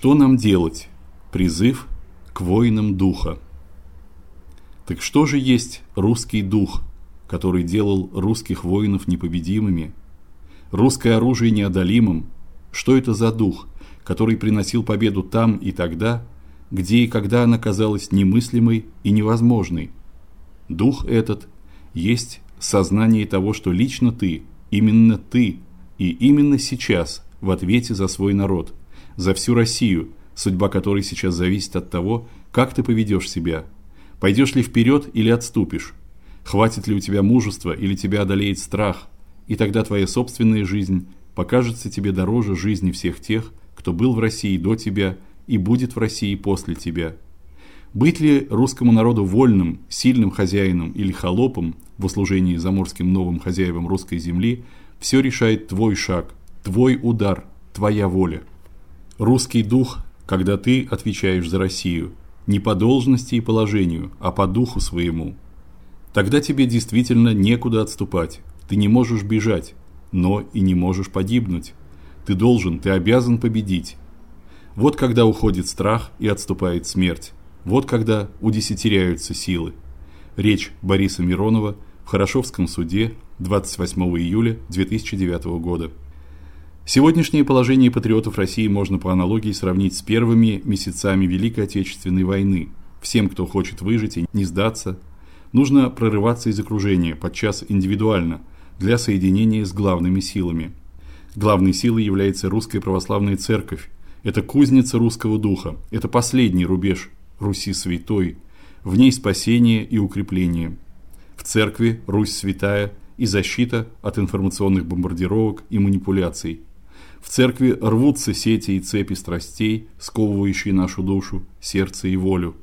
Что нам делать? Призыв к воинам духа. Так что же есть русский дух, который делал русских воинов непобедимыми, русское оружие неодолимым? Что это за дух, который приносил победу там и тогда, где и когда она казалась немыслимой и невозможной? Дух этот есть сознание того, что лично ты, именно ты и именно сейчас в ответе за свой народ, за всю Россию, судьба которой сейчас зависит от того, как ты поведешь себя. Пойдешь ли вперед или отступишь? Хватит ли у тебя мужества или тебя одолеет страх? И тогда твоя собственная жизнь покажется тебе дороже жизни всех тех, кто был в России до тебя и будет в России после тебя. Быть ли русскому народу вольным, сильным хозяином или холопом в услужении заморским новым хозяевам русской земли, все решает твой шаг, твой удар, твоя воля. Русский дух, когда ты отвечаешь за Россию, не по должности и положению, а по духу своему. Тогда тебе действительно некуда отступать. Ты не можешь бежать, но и не можешь погибнуть. Ты должен, ты обязан победить. Вот когда уходит страх и отступает смерть. Вот когда удесятеряются силы. Речь Бориса Миронова в Хорошевском суде 28 июля 2009 года. Сегодняшнее положение патриотов России можно по аналогии сравнить с первыми месяцами Великой Отечественной войны. Всем, кто хочет выжить и не сдаться, нужно прорываться из окружения, подчас индивидуально, для соединения с главными силами. Главной силой является Русская Православная Церковь. Это кузница русского духа, это последний рубеж Руси святой, в ней спасение и укрепление. В церкви Русь святая и защита от информационных бомбардировок и манипуляций. В церкви рвутся сети и цепи страстей, сковывающие нашу душу, сердце и волю.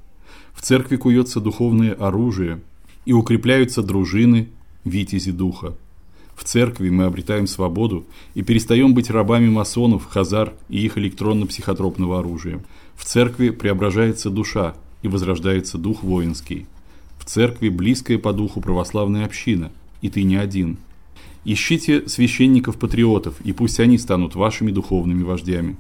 В церкви куется духовное оружие и укрепляются дружины витязи духа. В церкви мы обретаем свободу и перестаем быть рабами масонов, хазар и их электронно-психотропного оружия. В церкви преображается душа и возрождается дух воинский. В церкви близкая по духу православная община, и ты не один. Ищите священников-патриотов, и пусть они станут вашими духовными вождями.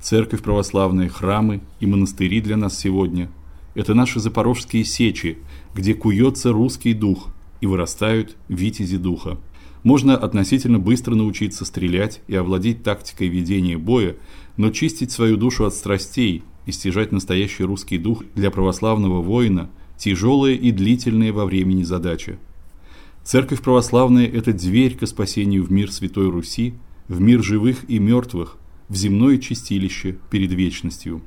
Церковь православная, храмы и монастыри для нас сегодня это наши запорожские сечи, где куется русский дух и вырастают витязи духа. Можно относительно быстро научиться стрелять и овладеть тактикой ведения боя, но чистить свою душу от страстей и стяжать настоящий русский дух для православного воина тяжелая и длительная во времени задача. Церковь православная это дверь к спасению в мир Святой Руси, в мир живых и мертвых, в земное чистилище перед вечностью.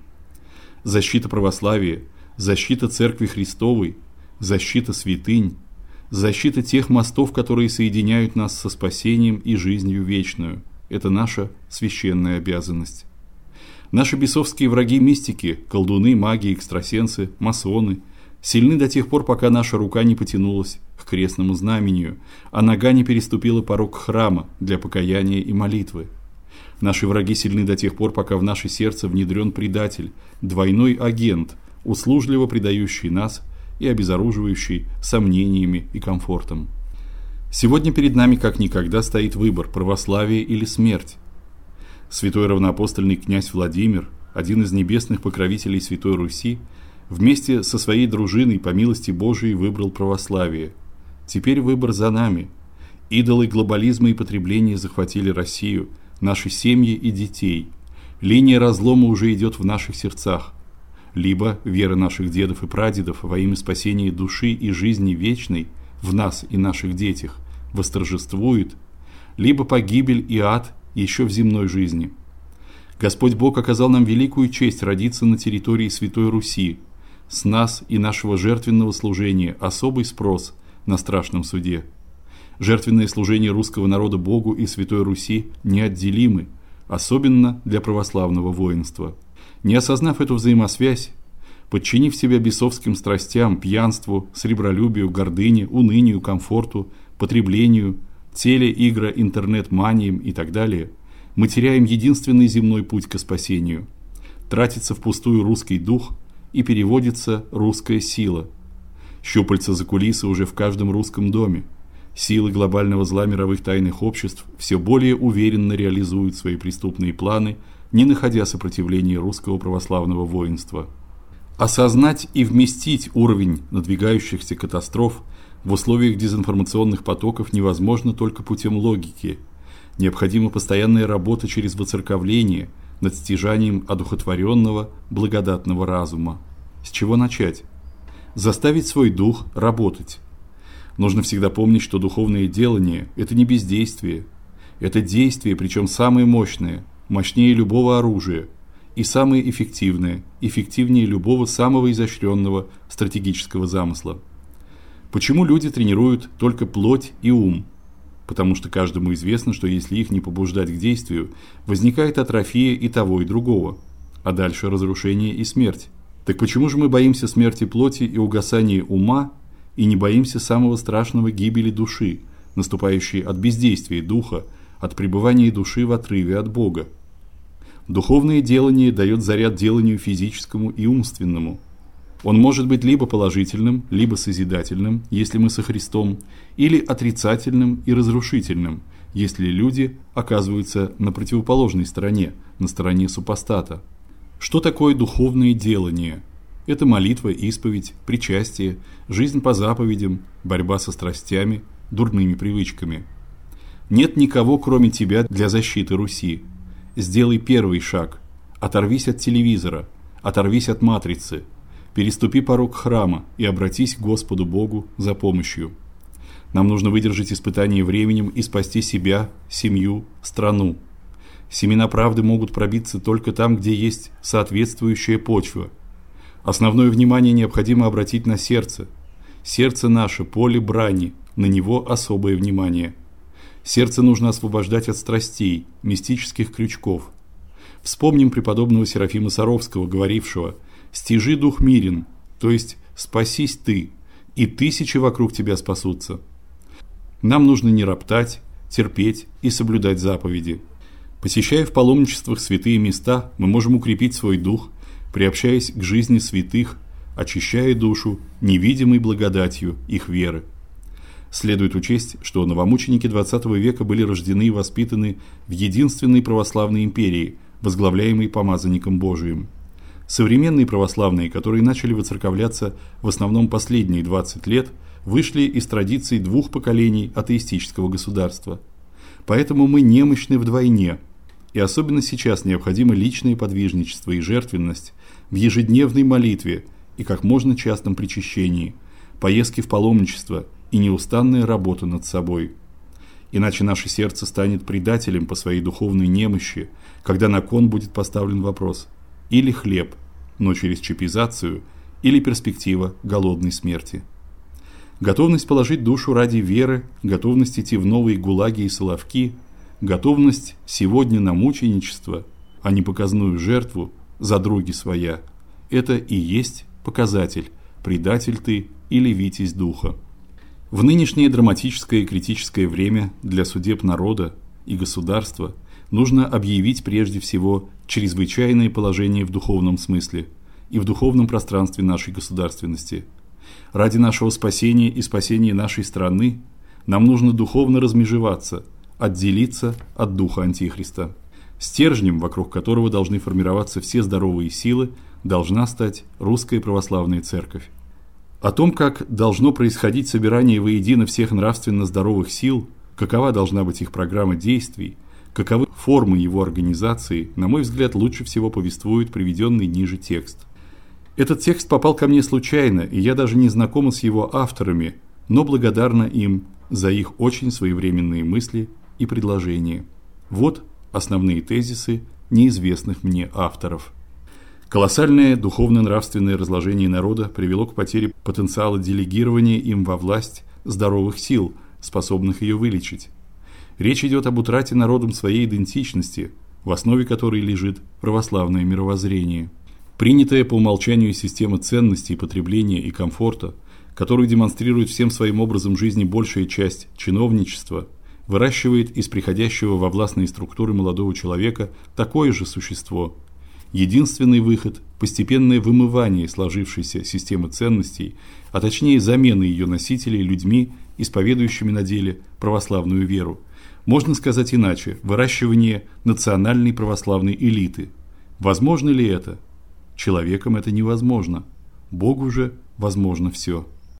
Защита православия, защита церкви Христовой, защита святынь защита тех мостов, которые соединяют нас со спасением и жизнью вечную. Это наша священная обязанность. Наши бесовские враги мистики, колдуны, маги, экстрасенсы, масоны сильны до тех пор, пока наша рука не потянулась к крестному знамению, а нога не переступила порог храма для покаяния и молитвы. Наши враги сильны до тех пор, пока в наше сердце внедрен предатель, двойной агент, услужливо предающий нас и обезоруживающий сомнениями и комфортом. Сегодня перед нами как никогда стоит выбор: православие или смерть. Святой равноапостольный князь Владимир, один из небесных покровителей Святой Руси, вместе со своей дружиной по милости Божией выбрал православие. Теперь выбор за нами. Идолы глобализма и потребления захватили Россию, наши семьи и детей. Линия разлома уже идет в наших сердцах либо вера наших дедов и прадедов во имя спасения души и жизни вечной в нас и наших детях восторжествует, либо погибель и ад еще в земной жизни. Господь Бог оказал нам великую честь родиться на территории Святой Руси. С нас и нашего жертвенного служения особый спрос на страшном суде. Жертвенное служение русского народа Богу и Святой Руси неотделимы, особенно для православного воинства. Не осознав эту взаимосвязь, подчинив себя бесовским страстям, пьянству, сребролюбию, гордыне, унынию, комфорту, потреблению, теле, игра, интернет-маниям и так далее, мы теряем единственный земной путь к спасению. Тратится впустую русский дух и переводится русская сила. Щупальца за кулисы уже в каждом русском доме. Силы глобального зла мировых тайных обществ все более уверенно реализуют свои преступные планы не находя сопротивления русского православного воинства. Осознать и вместить уровень надвигающихся катастроф в условиях дезинформационных потоков невозможно только путем логики. Необходима постоянная работа через воцерковление над стяжанием одухотворенного благодатного разума. С чего начать? Заставить свой дух работать. Нужно всегда помнить, что духовное делание это не бездействие. Это действие, причем самое мощное, мощнее любого оружия и самое эффективное, эффективнее любого самого изощренного стратегического замысла. Почему люди тренируют только плоть и ум? Потому что каждому известно, что если их не побуждать к действию, возникает атрофия и того, и другого, а дальше разрушение и смерть. Так почему же мы боимся смерти плоти и угасания ума и не боимся самого страшного гибели души, наступающей от бездействия духа, от пребывания души в отрыве от Бога? Духовное делание дает заряд деланию физическому и умственному. Он может быть либо положительным, либо созидательным, если мы со Христом, или отрицательным и разрушительным, если люди оказываются на противоположной стороне, на стороне супостата. Что такое духовное делание? Это молитва, исповедь, причастие, жизнь по заповедям, борьба со страстями, дурными привычками. Нет никого, кроме тебя, для защиты Руси. Сделай первый шаг. Оторвись от телевизора, оторвись от матрицы – Переступи порог храма и обратись к Господу Богу за помощью. Нам нужно выдержать испытание временем и спасти себя, семью, страну. Семена правды могут пробиться только там, где есть соответствующая почва. Основное внимание необходимо обратить на сердце. Сердце наше поле брани, на него особое внимание. Сердце нужно освобождать от страстей, мистических крючков. Вспомним преподобного Серафима Саровского, говорившего: стяжи дух мирен, то есть спасись ты, и тысячи вокруг тебя спасутся. Нам нужно не роптать, терпеть и соблюдать заповеди. Посещая в паломничествах святые места, мы можем укрепить свой дух, приобщаясь к жизни святых, очищая душу невидимой благодатью их веры. Следует учесть, что новомученики XX века были рождены и воспитаны в единственной православной империи, возглавляемой помазанником Божиим. Современные православные, которые начали воцерковляться в основном последние 20 лет, вышли из традиций двух поколений атеистического государства. Поэтому мы немощны вдвойне. И особенно сейчас необходимо личное подвижничество и жертвенность в ежедневной молитве и как можно частом причащении, поездки в паломничество и неустанная работа над собой. Иначе наше сердце станет предателем по своей духовной немощи, когда на кон будет поставлен вопрос – или хлеб, но через чипизацию, или перспектива голодной смерти. Готовность положить душу ради веры, готовность идти в новые гулаги и соловки, готовность сегодня на мученичество, а не показную жертву за други своя это и есть показатель предатель ты или витязь духа. В нынешнее драматическое и критическое время для судеб народа и государства нужно объявить прежде всего чрезвычайное положение в духовном смысле и в духовном пространстве нашей государственности. Ради нашего спасения и спасения нашей страны нам нужно духовно размежеваться, отделиться от духа антихриста. Стержнем, вокруг которого должны формироваться все здоровые силы, должна стать русская православная церковь. О том, как должно происходить собирание воедино всех нравственно здоровых сил, какова должна быть их программа действий, Каковы формы его организации, на мой взгляд, лучше всего повествует приведенный ниже текст. Этот текст попал ко мне случайно, и я даже не знакома с его авторами, но благодарна им за их очень своевременные мысли и предложения. Вот основные тезисы неизвестных мне авторов. Колоссальное духовно-нравственное разложение народа привело к потере потенциала делегирования им во власть здоровых сил, способных ее вылечить. Речь идет об утрате народом своей идентичности, в основе которой лежит православное мировоззрение. Принятая по умолчанию система ценностей потребления и комфорта, которую демонстрирует всем своим образом жизни большая часть чиновничества, выращивает из приходящего во властные структуры молодого человека такое же существо. Единственный выход постепенное вымывание сложившейся системы ценностей, а точнее замена ее носителей людьми, исповедующими на деле православную веру Можно сказать иначе выращивание национальной православной элиты. Возможно ли это? Человеком это невозможно. Богу же возможно все.